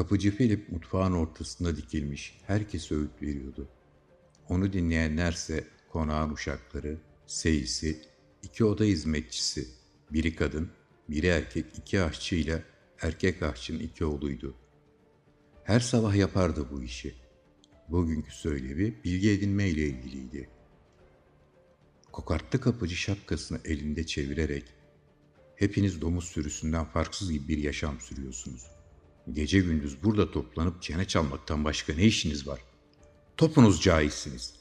Kapıcı Philip mutfağın ortasında dikilmiş. Herkese öğüt veriyordu. Onu dinleyenlerse konağın uşakları, seyisi, iki oda hizmetçisi, biri kadın, biri erkek iki aşçıyla erkek aşçının iki oğluydu. Her sabah yapardı bu işi. Bugünkü söylevi bilgi edinme ile ilgiliydi. Kokartlı kapıcı şapkasını elinde çevirerek hepiniz domuz sürüsünden farksız gibi bir yaşam sürüyorsunuz. Gece gündüz burada toplanıp çene çalmaktan başka ne işiniz var? Topunuz cahilsiniz.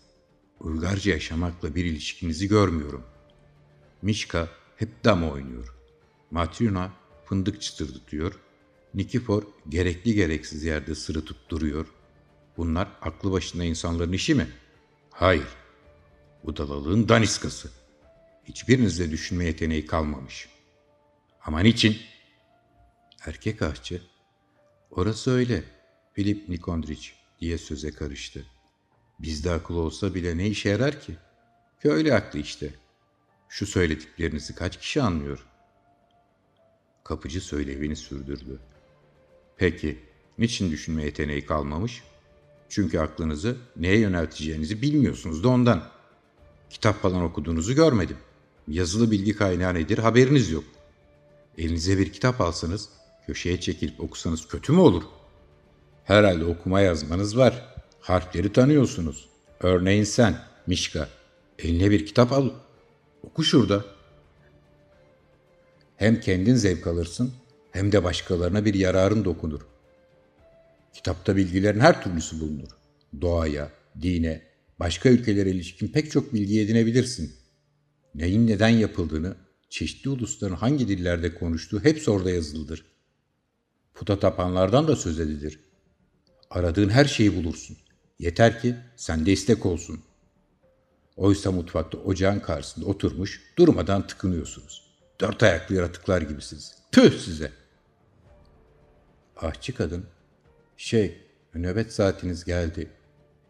Uygarca yaşamakla bir ilişkinizi görmüyorum. Mişka hep dama oynuyor. Matryona fındık çıtırdatıyor. Nikifor gerekli gereksiz yerde sırıtıp duruyor. Bunlar aklı başında insanların işi mi? Hayır. Budalalığın daniskası. Hiçbirinizde düşünme yeteneği kalmamış. Ama niçin? Erkek ahçı, orası öyle, Filip Nikondriç diye söze karıştı. Bizde akıl olsa bile ne işe yarar ki? Köylü aklı işte. Şu söylediklerinizi kaç kişi anlıyor? Kapıcı söylevini sürdürdü. Peki, niçin düşünme yeteneği kalmamış? Çünkü aklınızı neye yönelteceğinizi bilmiyorsunuz da ondan. Kitap falan okuduğunuzu görmedim. Yazılı bilgi kaynağı nedir haberiniz yok. Elinize bir kitap alsanız, köşeye çekilip okusanız kötü mü olur? Herhalde okuma yazmanız var. Harfleri tanıyorsunuz. Örneğin sen, Mişka. Eline bir kitap al. Oku şurada. Hem kendin zevk alırsın, hem de başkalarına bir yararın dokunur. Kitapta bilgilerin her türlüsü bulunur. Doğaya, dine, başka ülkelere ilişkin pek çok bilgi edinebilirsin. Neyin neden yapıldığını, çeşitli ulusların hangi dillerde konuştuğu hepsi orada yazılıdır. Puta tapanlardan da söz edilir. Aradığın her şeyi bulursun. Yeter ki sende istek olsun. Oysa mutfakta ocağın karşısında oturmuş durmadan tıkınıyorsunuz. Dört ayaklı yaratıklar gibisiniz. Tüh size! Ahçı kadın, şey, nöbet saatiniz geldi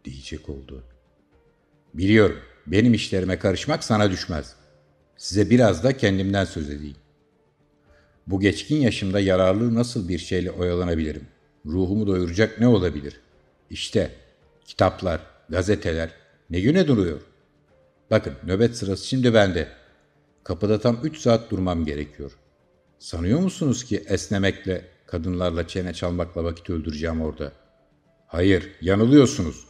diyecek oldu. Biliyorum, benim işlerime karışmak sana düşmez. Size biraz da kendimden söz edeyim. Bu geçkin yaşımda yararlı nasıl bir şeyle oyalanabilirim? Ruhumu doyuracak ne olabilir? İşte kitaplar, gazeteler ne güne duruyor? Bakın nöbet sırası şimdi bende. Kapıda tam üç saat durmam gerekiyor. Sanıyor musunuz ki esnemekle, kadınlarla çene çalmakla vakit öldüreceğim orada? Hayır, yanılıyorsunuz.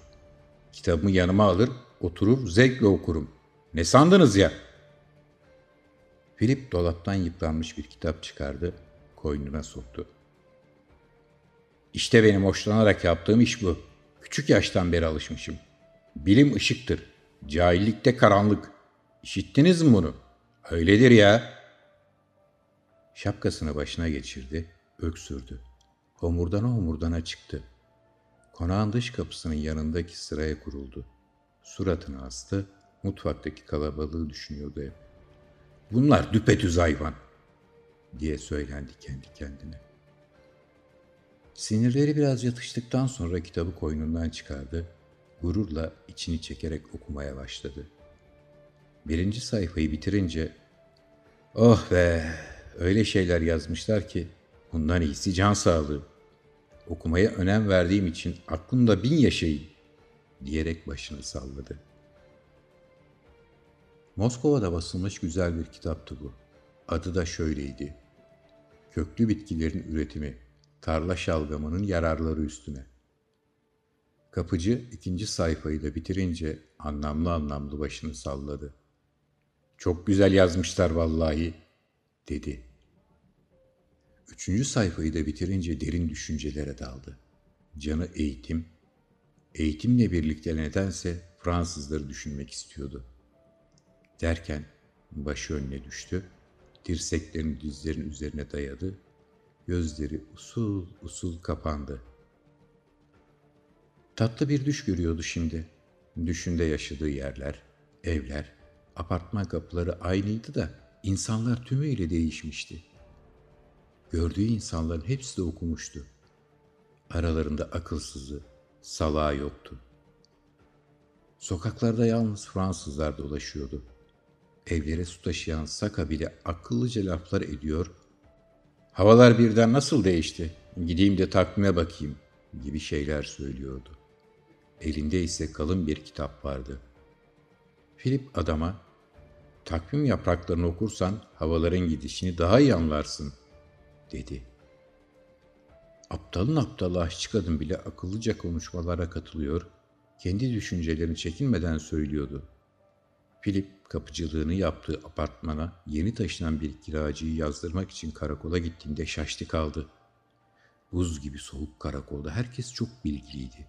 Kitabımı yanıma alır, oturur zevkle okurum. Ne sandınız ya?'' Filip dolaptan yıpranmış bir kitap çıkardı, koynuna soktu. İşte benim hoşlanarak yaptığım iş bu. Küçük yaştan beri alışmışım. Bilim ışıktır, cahillikte karanlık. İşittiniz mi bunu? Öyledir ya. Şapkasını başına geçirdi, öksürdü. Homurdana homurdana çıktı. Konağın dış kapısının yanındaki sıraya kuruldu. Suratını astı, mutfaktaki kalabalığı düşünüyordu hep. Bunlar düpedüz hayvan diye söylendi kendi kendine. Sinirleri biraz yatıştıktan sonra kitabı koynundan çıkardı, gururla içini çekerek okumaya başladı. Birinci sayfayı bitirince, oh be öyle şeyler yazmışlar ki bundan iyisi can sağlığı. Okumaya önem verdiğim için aklımda bin yaşayayım diyerek başını salladı.'' Moskova'da basılmış güzel bir kitaptı bu. Adı da şöyleydi. Köklü bitkilerin üretimi, tarla şalgamının yararları üstüne. Kapıcı ikinci sayfayı da bitirince anlamlı anlamlı başını salladı. Çok güzel yazmışlar vallahi, dedi. Üçüncü sayfayı da bitirince derin düşüncelere daldı. Canı eğitim, eğitimle birlikte nedense Fransızları düşünmek istiyordu.'' Derken başı önüne düştü, dirseklerini dizlerin üzerine dayadı, gözleri usul usul kapandı. Tatlı bir düş görüyordu şimdi. Düşünde yaşadığı yerler, evler, apartman kapıları aynıydı da insanlar tümüyle değişmişti. Gördüğü insanların hepsi de okumuştu. Aralarında akılsızı, salağı yoktu. Sokaklarda yalnız Fransızlar dolaşıyordu evlere su taşıyan Saka bile akıllıca laflar ediyor. Havalar birden nasıl değişti? gideyim de takvime bakayım gibi şeyler söylüyordu. Elinde ise kalın bir kitap vardı. Filip adama, takvim yapraklarını okursan havaların gidişini daha iyi anlarsın, dedi. Aptalın aptalı aşçı kadın bile akıllıca konuşmalara katılıyor, kendi düşüncelerini çekinmeden söylüyordu. Filip kapıcılığını yaptığı apartmana yeni taşınan bir kiracıyı yazdırmak için karakola gittiğinde şaştı kaldı. Buz gibi soğuk karakolda herkes çok bilgiliydi.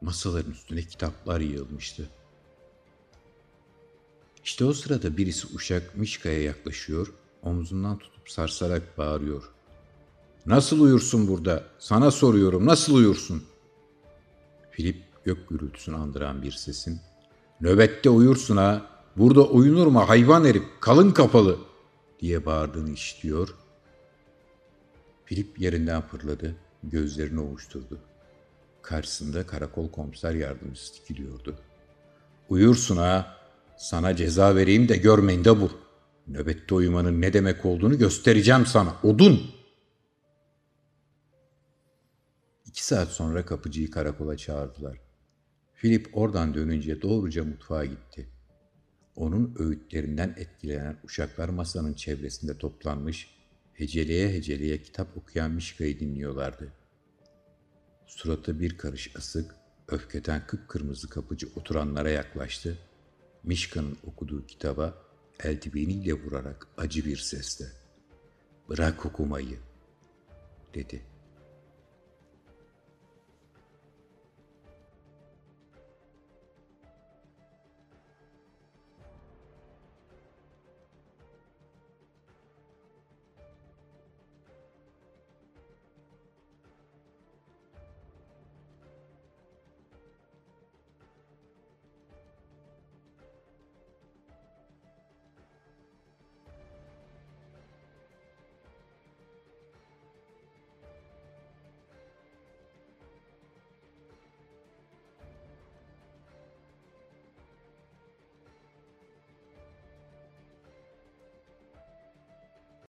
Masaların üstüne kitaplar yığılmıştı. İşte o sırada birisi uşak Mişka'ya yaklaşıyor, omzundan tutup sarsarak bağırıyor. Nasıl uyursun burada? Sana soruyorum nasıl uyursun? Filip gök gürültüsünü andıran bir sesin Nöbette uyursun ha. Burada uyunur mu hayvan herif kalın kapalı diye bağırdığını işitiyor. Filip yerinden fırladı, gözlerini ovuşturdu. Karşısında karakol komiser yardımcısı dikiliyordu. Uyursun ha, sana ceza vereyim de görmeyin de bu. Nöbette uyumanın ne demek olduğunu göstereceğim sana, odun. İki saat sonra kapıcıyı karakola çağırdılar. Filip oradan dönünce doğruca mutfağa gitti. Onun öğütlerinden etkilenen uşaklar masanın çevresinde toplanmış, heceleye heceleye kitap okuyan Mişka'yı dinliyorlardı. Suratı bir karış asık, öfkeden kıpkırmızı kapıcı oturanlara yaklaştı. Mişka'nın okuduğu kitaba eldiveniyle vurarak acı bir sesle ''Bırak okumayı'' dedi.